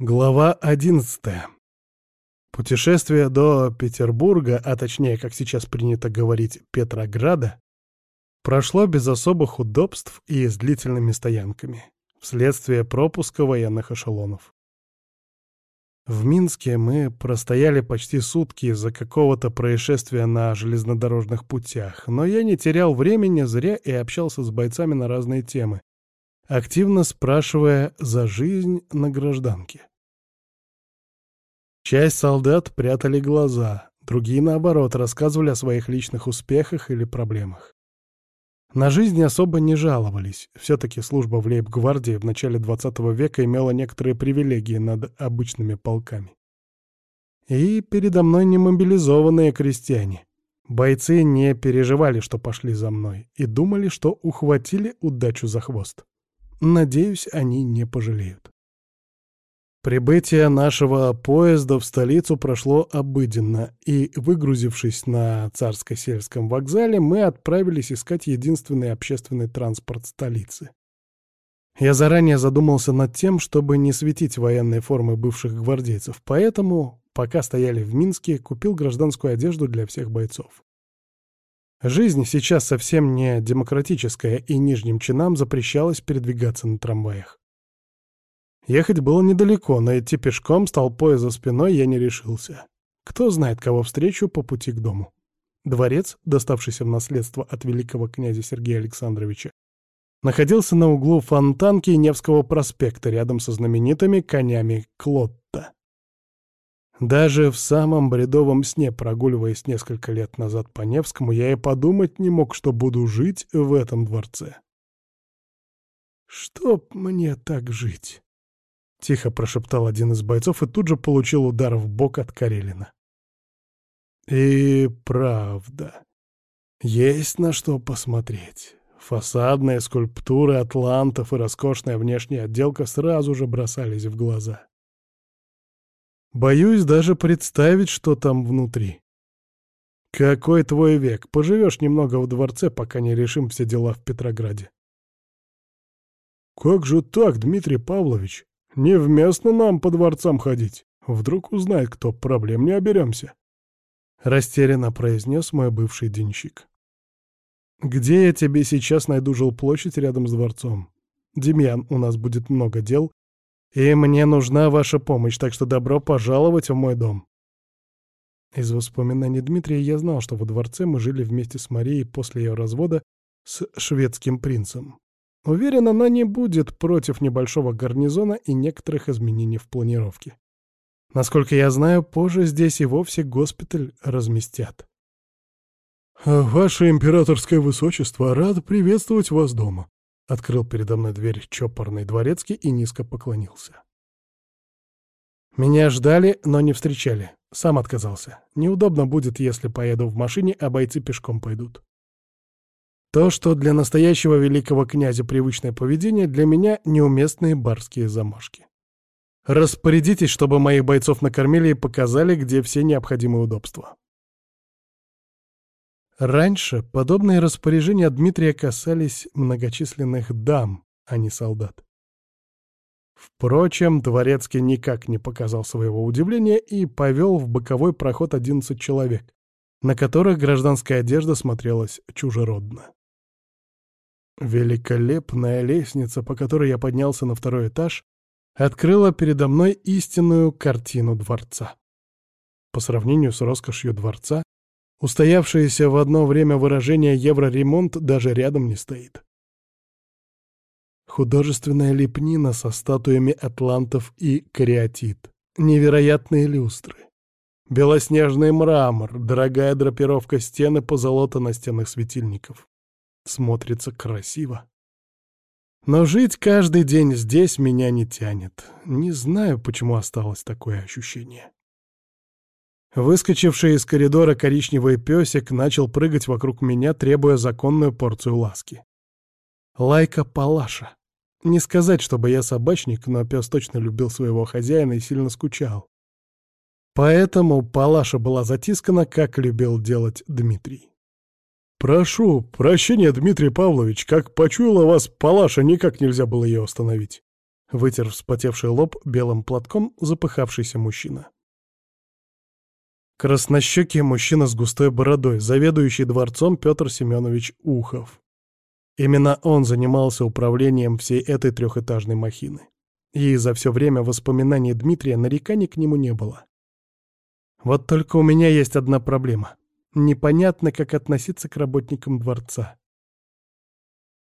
Глава 11. Путешествие до Петербурга, а точнее, как сейчас принято говорить, Петрограда, прошло без особых удобств и с длительными стоянками, вследствие пропуска военных эшелонов. В Минске мы простояли почти сутки из-за какого-то происшествия на железнодорожных путях, но я не терял времени зря и общался с бойцами на разные темы, активно спрашивая за жизнь на гражданке. Часть солдат прятали глаза, другие, наоборот, рассказывали о своих личных успехах или проблемах. На жизнь особо не жаловались. Все-таки служба в лейб-гвардии в начале 20 века имела некоторые привилегии над обычными полками. И передо мной не мобилизованные крестьяне. Бойцы не переживали, что пошли за мной, и думали, что ухватили удачу за хвост. Надеюсь, они не пожалеют. Прибытие нашего поезда в столицу прошло обыденно, и, выгрузившись на Царско-сельском вокзале, мы отправились искать единственный общественный транспорт столицы. Я заранее задумался над тем, чтобы не светить военной формы бывших гвардейцев, поэтому, пока стояли в Минске, купил гражданскую одежду для всех бойцов. Жизнь сейчас совсем не демократическая, и нижним чинам запрещалось передвигаться на трамваях. Ехать было недалеко, но идти пешком с толпой за спиной я не решился. Кто знает, кого встречу по пути к дому. Дворец, доставшийся в наследство от великого князя Сергея Александровича, находился на углу Фонтанки Невского проспекта рядом со знаменитыми конями Клотта. Даже в самом бредовом сне, прогуливаясь несколько лет назад по Невскому, я и подумать не мог, что буду жить в этом дворце. «Чтоб мне так жить?» — тихо прошептал один из бойцов и тут же получил удар в бок от Карелина. «И правда, есть на что посмотреть». Фасадные скульптуры атлантов и роскошная внешняя отделка сразу же бросались в глаза. Боюсь даже представить, что там внутри. Какой твой век? Поживешь немного в дворце, пока не решим все дела в Петрограде. Как же так, Дмитрий Павлович? Невместно нам по дворцам ходить. Вдруг узнает кто, проблем не оберемся. Растерянно произнес мой бывший денщик. Где я тебе сейчас найду жилплощадь рядом с дворцом? Демьян, у нас будет много дел, и мне нужна ваша помощь, так что добро пожаловать в мой дом. Из воспоминаний Дмитрия я знал, что во дворце мы жили вместе с Марией после ее развода с шведским принцем. Уверен, она не будет против небольшого гарнизона и некоторых изменений в планировке. Насколько я знаю, позже здесь и вовсе госпиталь разместят. «Ваше императорское высочество, рад приветствовать вас дома», Открыл передо мной дверь чопорный дворецкий и низко поклонился. Меня ждали, но не встречали. Сам отказался. Неудобно будет, если поеду в машине, а бойцы пешком пойдут. То, что для настоящего великого князя привычное поведение, для меня неуместные барские замашки. Распорядитесь, чтобы моих бойцов накормили и показали, где все необходимые удобства. Раньше подобные распоряжения Дмитрия касались многочисленных дам, а не солдат. Впрочем, Дворецкий никак не показал своего удивления и повел в боковой проход 11 человек, на которых гражданская одежда смотрелась чужеродно. Великолепная лестница, по которой я поднялся на второй этаж, открыла передо мной истинную картину дворца. По сравнению с роскошью дворца, Устоявшееся в одно время выражение «евроремонт» даже рядом не стоит. Художественная лепнина со статуями атлантов и кариатид. Невероятные люстры. Белоснежный мрамор, дорогая драпировка стены позолота настенных светильников. Смотрится красиво. Но жить каждый день здесь меня не тянет. Не знаю, почему осталось такое ощущение. Выскочивший из коридора коричневый песик начал прыгать вокруг меня, требуя законную порцию ласки. Лайка Палаша. Не сказать, чтобы я собачник, но пес точно любил своего хозяина и сильно скучал. Поэтому Палаша была затискана, как любил делать Дмитрий. «Прошу прощения, Дмитрий Павлович, как почуяла вас Палаша, никак нельзя было ее остановить. Вытер вспотевший лоб белым платком запыхавшийся мужчина. Краснощекий мужчина с густой бородой, заведующий дворцом Петр Семенович Ухов. Именно он занимался управлением всей этой трехэтажной махины. И за все время воспоминаний Дмитрия нареканий к нему не было. Вот только у меня есть одна проблема. Непонятно, как относиться к работникам дворца.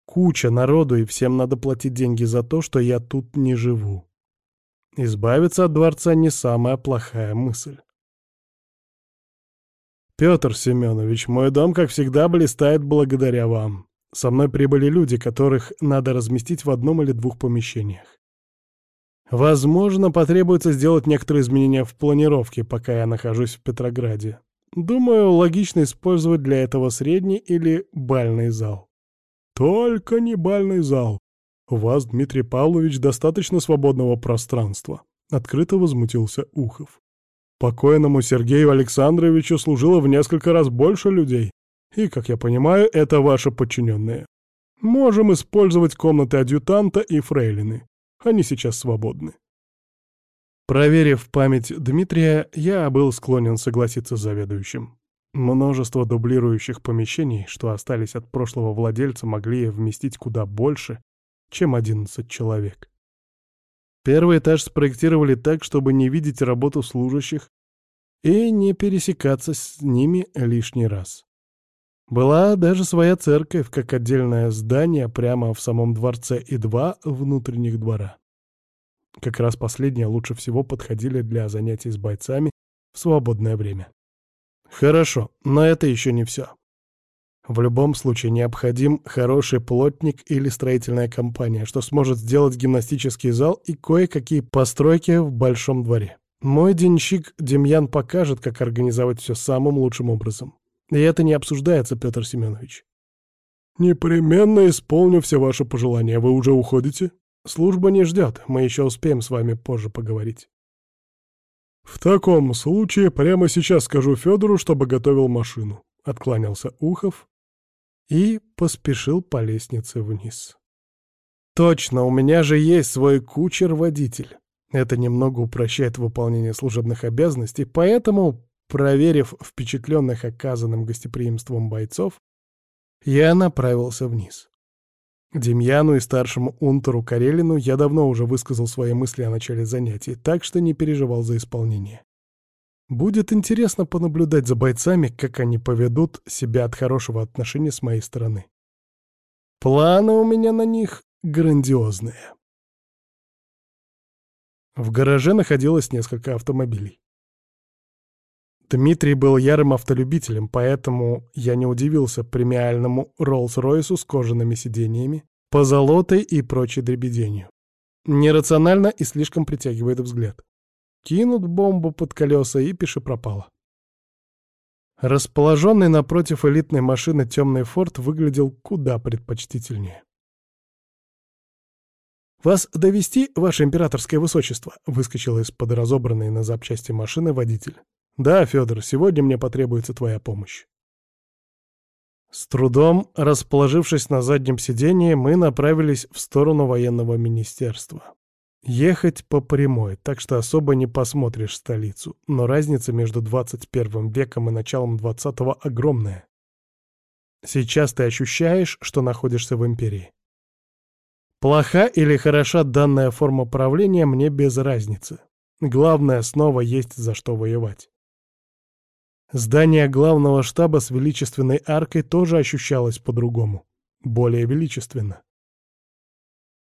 Куча народу, и всем надо платить деньги за то, что я тут не живу. Избавиться от дворца не самая плохая мысль. Петр Семенович, мой дом, как всегда, блистает благодаря вам. Со мной прибыли люди, которых надо разместить в одном или двух помещениях. Возможно, потребуется сделать некоторые изменения в планировке, пока я нахожусь в Петрограде. Думаю, логично использовать для этого средний или бальный зал. Только не бальный зал. У вас, Дмитрий Павлович, достаточно свободного пространства. Открыто возмутился Ухов. Покойному Сергею Александровичу служило в несколько раз больше людей. И, как я понимаю, это ваши подчиненные. Можем использовать комнаты адъютанта и фрейлины. Они сейчас свободны. Проверив память Дмитрия, я был склонен согласиться с заведующим. Множество дублирующих помещений, что остались от прошлого владельца, могли вместить куда больше, чем 11 человек. Первый этаж спроектировали так, чтобы не видеть работу служащих и не пересекаться с ними лишний раз. Была даже своя церковь, как отдельное здание прямо в самом дворце и два внутренних двора. Как раз последние лучше всего подходили для занятий с бойцами в свободное время. Хорошо, но это еще не все. В любом случае необходим хороший плотник или строительная компания, что сможет сделать гимнастический зал и кое-какие постройки в большом дворе. Мой денщик Демьян покажет, как организовать все самым лучшим образом. И это не обсуждается, Петр Семенович. «Непременно исполню все ваши пожелания. Вы уже уходите?» «Служба не ждет. Мы еще успеем с вами позже поговорить». «В таком случае прямо сейчас скажу Федору, чтобы готовил машину», — откланялся Ухов, и поспешил по лестнице вниз. «Точно, у меня же есть свой кучер-водитель. Это немного упрощает выполнение служебных обязанностей, поэтому, проверив впечатленных оказанным гостеприимством бойцов, я направился вниз. Демьяну и старшему унтеру Карелину я давно уже высказал свои мысли о начале занятий, так что не переживал за исполнение. Будет интересно понаблюдать за бойцами, как они поведут себя от хорошего отношения с моей стороны. Планы у меня на них грандиозные. В гараже находилось несколько автомобилей. Дмитрий был ярым автолюбителем, поэтому я не удивился премиальному Роллс-Ройсу с кожаными сиденьями, позолотой и прочей дребеденью. Нерационально и слишком притягивает взгляд. Кинут бомбу под колеса и пиши пропало. Расположенный напротив элитной машины темный форт выглядел куда предпочтительнее. «Вас довести, ваше императорское высочество?» — выскочил из-под разобранной на запчасти машины водитель. «Да, Федор, сегодня мне потребуется твоя помощь». С трудом, расположившись на заднем сидении, мы направились в сторону военного министерства. Ехать по прямой, так что особо не посмотришь столицу, но разница между 21 веком и началом 20-го огромная. Сейчас ты ощущаешь, что находишься в империи. Плоха или хороша данная форма правления мне без разницы. Главное, снова есть за что воевать. Здание главного штаба с величественной аркой тоже ощущалось по-другому. Более величественно.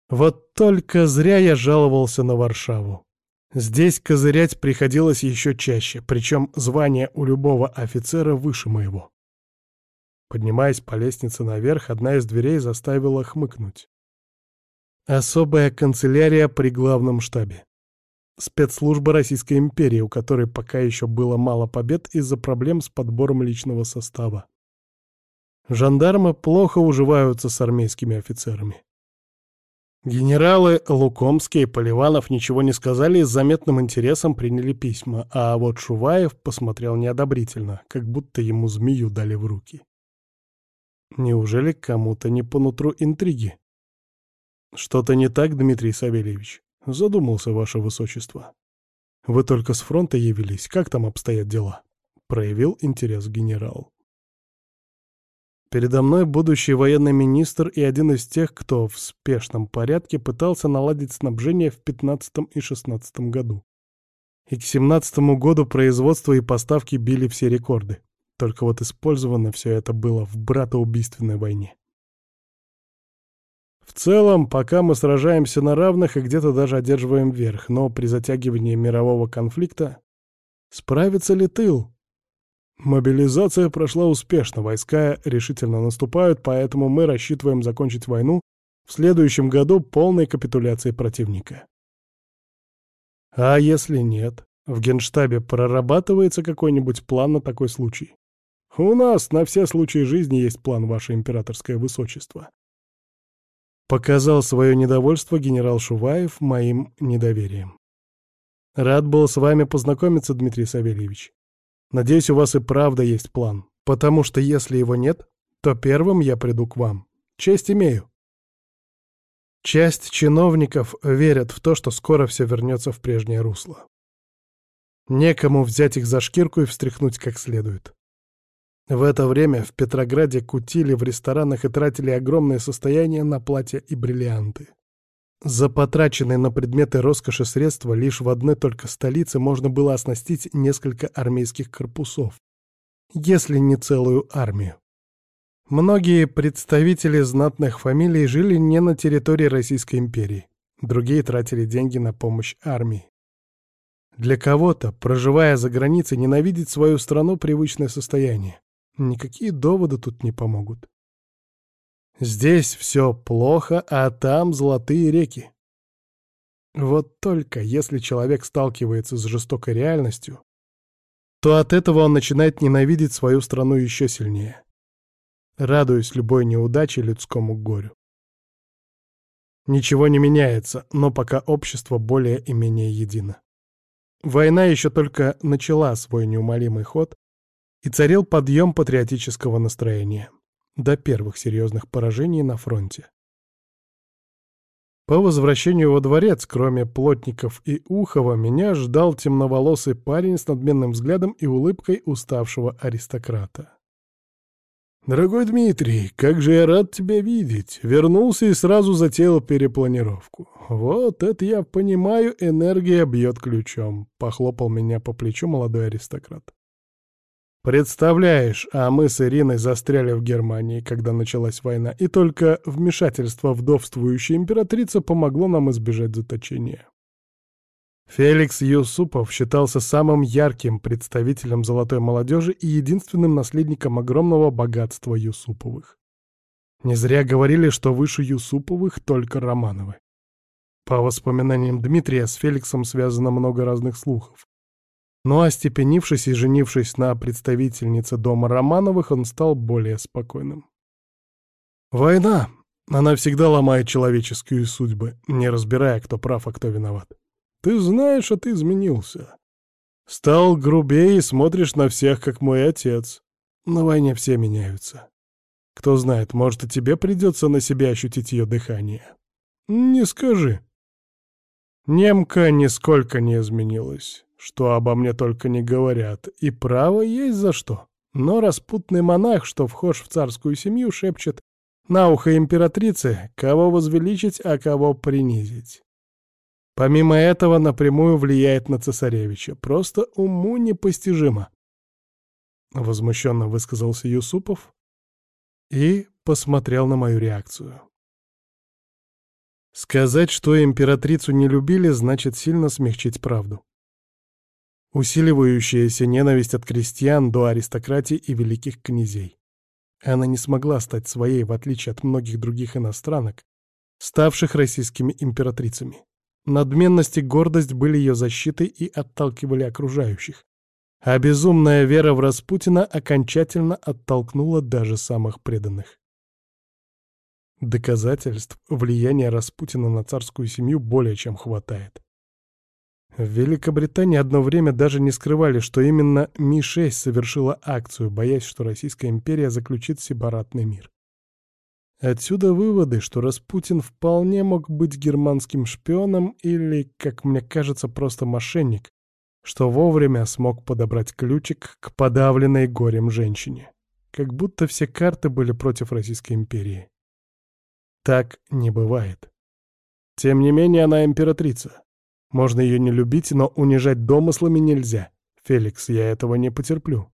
Вот только зря я жаловался на Варшаву. Здесь козырять приходилось еще чаще, причем звание у любого офицера выше моего. Поднимаясь по лестнице наверх, одна из дверей заставила хмыкнуть. Особая канцелярия при главном штабе. Спецслужба Российской империи, у которой пока еще было мало побед из-за проблем с подбором личного состава. Жандармы плохо уживаются с армейскими офицерами. Генералы Лукомский и Поливанов ничего не сказали и с заметным интересом приняли письма, а вот Шуваев посмотрел неодобрительно, как будто ему змею дали в руки. Неужели кому-то не по нутру интриги? Что-то не так, Дмитрий Савельевич? Задумался, ваше высочество. Вы только с фронта явились. Как там обстоят дела? Проявил интерес генерал. Передо мной будущий военный министр и один из тех, кто в спешном порядке пытался наладить снабжение в 15 и 16 году. И к 17 году производство и поставки били все рекорды. Только вот использовано все это было в братоубийственной войне. В целом, пока мы сражаемся на равных и где-то даже одерживаем верх, но при затягивании мирового конфликта справится ли тыл? Мобилизация прошла успешно, войска решительно наступают, поэтому мы рассчитываем закончить войну в следующем году полной капитуляцией противника. А если нет? В Генштабе прорабатывается какой-нибудь план на такой случай? У нас на все случаи жизни есть план, ваше императорское высочество. Показал свое недовольство генерал Шуваев моим недоверием. Рад был с вами познакомиться, Дмитрий Савельевич. Надеюсь, у вас и правда есть план, потому что если его нет, то первым я приду к вам. Честь имею. Часть чиновников верят в то, что скоро все вернется в прежнее русло. Некому взять их за шкирку и встряхнуть как следует. В это время в Петрограде кутили в ресторанах и тратили огромные состояния на платья и бриллианты. За потраченные на предметы роскоши средства лишь в одной только столице можно было оснастить несколько армейских корпусов, если не целую армию. Многие представители знатных фамилий жили не на территории Российской империи, другие тратили деньги на помощь армии. Для кого-то, проживая за границей, ненавидеть свою страну привычное состояние. Никакие доводы тут не помогут. Здесь все плохо, а там золотые реки. Вот только если человек сталкивается с жестокой реальностью, то от этого он начинает ненавидеть свою страну еще сильнее. Радуюсь любой неудаче людскому горю. Ничего не меняется, но пока общество более и менее едино. Война еще только начала свой неумолимый ход, и царил подъем патриотического настроения до первых серьезных поражений на фронте. По возвращению во дворец, кроме плотников и Ухова, меня ждал темноволосый парень с надменным взглядом и улыбкой уставшего аристократа. «Дорогой Дмитрий, как же я рад тебя видеть!» Вернулся и сразу затеял перепланировку. «Вот это я понимаю, энергия бьет ключом», — похлопал меня по плечу молодой аристократ. Представляешь, а мы с Ириной застряли в Германии, когда началась война, и только вмешательство вдовствующей императрицы помогло нам избежать заточения. Феликс Юсупов считался самым ярким представителем золотой молодежи и единственным наследником огромного богатства Юсуповых. Не зря говорили, что выше Юсуповых только Романовы. По воспоминаниям Дмитрия, с Феликсом связано много разных слухов. Но остепенившись и женившись на представительнице дома Романовых, он стал более спокойным. Война. Она всегда ломает человеческие судьбы, не разбирая, кто прав, а кто виноват. Ты знаешь, а ты изменился. Стал грубее и смотришь на всех, как мой отец. На войне все меняются. Кто знает, может, и тебе придется на себе ощутить ее дыхание. Не скажи. Немка нисколько не изменилась что обо мне только не говорят, и право есть за что. Но распутный монах, что вхож в царскую семью, шепчет на ухо императрице, кого возвеличить, а кого принизить. Помимо этого, напрямую влияет на цесаревича. Просто уму непостижимо. Возмущенно высказался Юсупов и посмотрел на мою реакцию. Сказать, что императрицу не любили, значит сильно смягчить правду. Усиливающаяся ненависть от крестьян до аристократии и великих князей. Она не смогла стать своей, в отличие от многих других иностранок, ставших российскими императрицами. Надменность и гордость были ее защитой и отталкивали окружающих. А безумная вера в Распутина окончательно оттолкнула даже самых преданных. Доказательств влияния Распутина на царскую семью более чем хватает. В Великобритании одно время даже не скрывали, что именно Ми-6 совершила акцию, боясь, что Российская империя заключит сепаратный мир. Отсюда выводы, что Распутин вполне мог быть германским шпионом или, как мне кажется, просто мошенник, что вовремя смог подобрать ключик к подавленной горем женщине. Как будто все карты были против Российской империи. Так не бывает. Тем не менее, она императрица. Можно ее не любить, но унижать домыслами нельзя. Феликс, я этого не потерплю.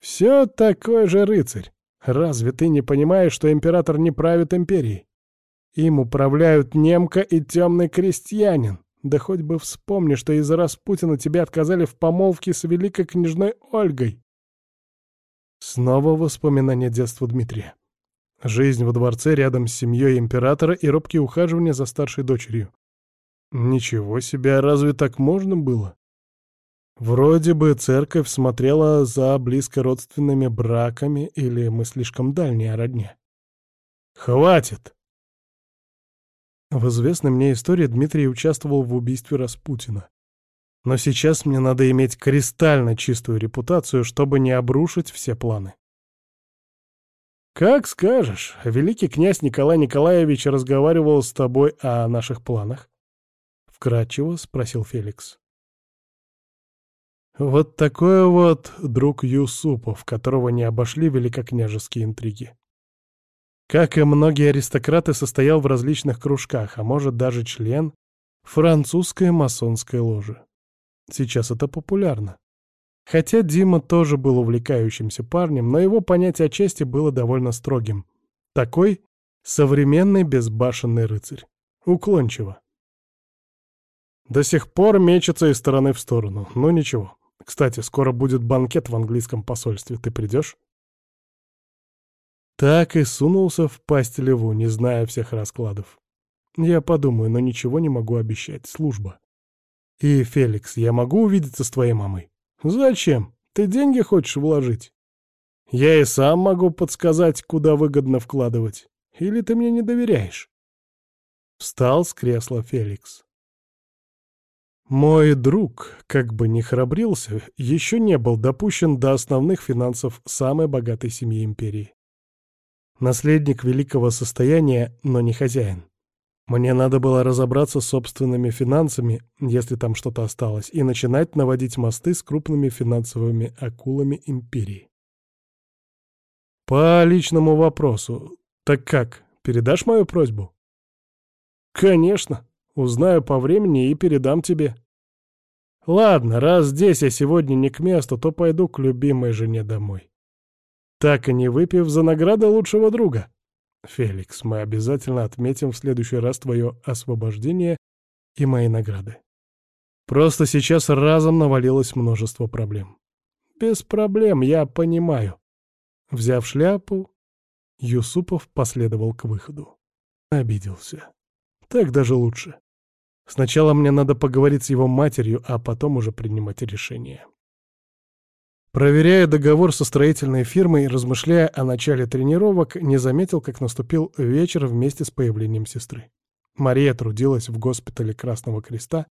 Все такой же рыцарь. Разве ты не понимаешь, что император не правит империей? Им управляют немка и темный крестьянин. Да хоть бы вспомни, что из-за Распутина тебя отказали в помолвке с великой княжной Ольгой. Снова воспоминания детства Дмитрия. Жизнь во дворце рядом с семьей императора и робкие ухаживания за старшей дочерью. Ничего себе, а разве так можно было? Вроде бы церковь смотрела за близкородственными браками, или мы слишком дальние родне. Хватит! В известной мне истории Дмитрий участвовал в убийстве Распутина. Но сейчас мне надо иметь кристально чистую репутацию, чтобы не обрушить все планы. «Как скажешь. Великий князь Николай Николаевич разговаривал с тобой о наших планах?» — вкратчиво спросил Феликс. Вот такой вот друг Юсупов, которого не обошли великокняжеские интриги. Как и многие аристократы, состоял в различных кружках, а может даже член французской масонской ложи. Сейчас это популярно. Хотя Дима тоже был увлекающимся парнем, но его понятие о чести было довольно строгим. Такой современный безбашенный рыцарь. Уклончиво. До сих пор мечется из стороны в сторону, но ничего. Кстати, скоро будет банкет в английском посольстве. Ты придешь? Так и сунулся в пасть леву, не зная всех раскладов. Я подумаю, но ничего не могу обещать. Служба. И, Феликс, я могу увидеться с твоей мамой? Зачем? Ты деньги хочешь вложить? Я и сам могу подсказать, куда выгодно вкладывать. Или ты мне не доверяешь? Встал с кресла Феликс. Мой друг, как бы ни храбрился, еще не был допущен до основных финансов самой богатой семьи империи. Наследник великого состояния, но не хозяин. Мне надо было разобраться с собственными финансами, если там что-то осталось, и начинать наводить мосты с крупными финансовыми акулами империи. По личному вопросу. Так как, передашь мою просьбу? Конечно. Узнаю по времени и передам тебе. Ладно, раз здесь я сегодня не к месту, то пойду к любимой жене домой. Так и не выпив за награды лучшего друга. Феликс, мы обязательно отметим в следующий раз твое освобождение и мои награды. Просто сейчас разом навалилось множество проблем. Без проблем, я понимаю. Взяв шляпу, Юсупов последовал к выходу. Обиделся. Так даже лучше. Сначала мне надо поговорить с его матерью, а потом уже принимать решение. Проверяя договор со строительной фирмой размышляя о начале тренировок, не заметил, как наступил вечер вместе с появлением сестры. Мария трудилась в госпитале Красного Креста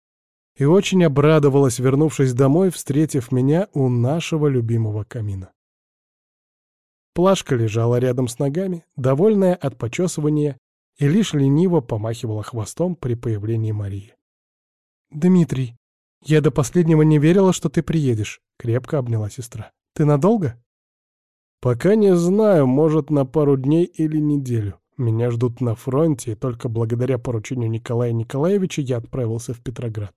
и очень обрадовалась, вернувшись домой, встретив меня у нашего любимого камина. Плашка лежала рядом с ногами, довольная от почесывания и лишь лениво помахивала хвостом при появлении Марии. «Дмитрий, я до последнего не верила, что ты приедешь», — крепко обняла сестра. «Ты надолго?» «Пока не знаю, может, на пару дней или неделю. Меня ждут на фронте, и только благодаря поручению Николая Николаевича я отправился в Петроград.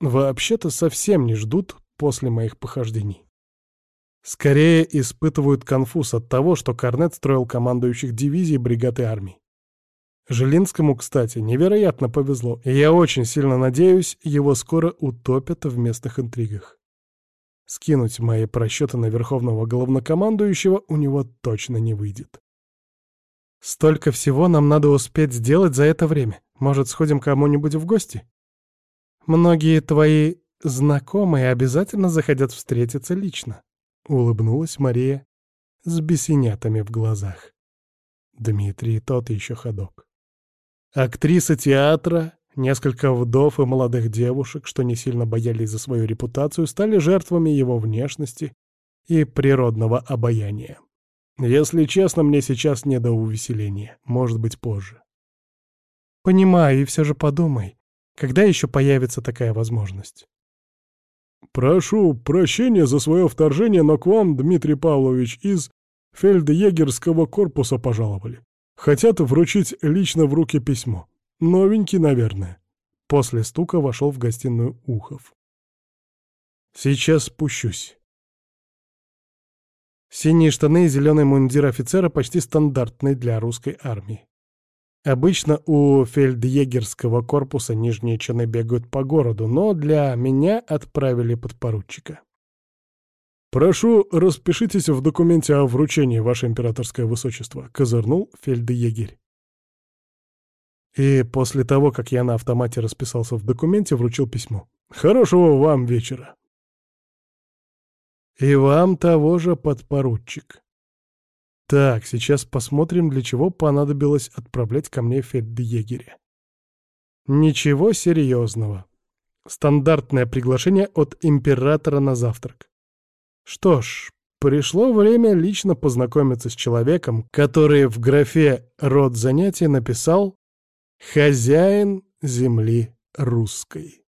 Вообще-то совсем не ждут после моих похождений. Скорее испытывают конфуз от того, что Корнет строил командующих дивизий бригады армий. Жилинскому, кстати, невероятно повезло, и я очень сильно надеюсь, его скоро утопят в местных интригах. Скинуть мои просчеты на верховного главнокомандующего у него точно не выйдет. Столько всего нам надо успеть сделать за это время. Может, сходим кому-нибудь в гости? Многие твои знакомые обязательно захотят встретиться лично. — улыбнулась Мария с бесенятами в глазах. Дмитрий тот еще ходок. Актриса театра, несколько вдов и молодых девушек, что не сильно боялись за свою репутацию, стали жертвами его внешности и природного обаяния. Если честно, мне сейчас не до увеселения. Может быть, позже. Понимаю, и все же подумай, когда еще появится такая возможность? Прошу прощения за свое вторжение, но к вам, Дмитрий Павлович, из фельдъегерского корпуса пожаловали. Хотят вручить лично в руки письмо. Новенький, наверное. После стука вошел в гостиную Ухов. Сейчас спущусь. Синие штаны и зеленый мундир офицера почти стандартный для русской армии. Обычно у фельдъегерского корпуса нижние чины бегают по городу, но для меня отправили подпоручика. «Прошу, распишитесь в документе о вручении, ваше императорское высочество», — козырнул фельдъегерь. И после того, как я на автомате расписался в документе, вручил письмо. «Хорошего вам вечера!» «И вам того же, подпоручик!» Так, сейчас посмотрим, для чего понадобилось отправлять ко мне фельдъегеря. Ничего серьезного. Стандартное приглашение от императора на завтрак. Что ж, пришло время лично познакомиться с человеком, который в графе «Род занятий» написал «Хозяин земли русской».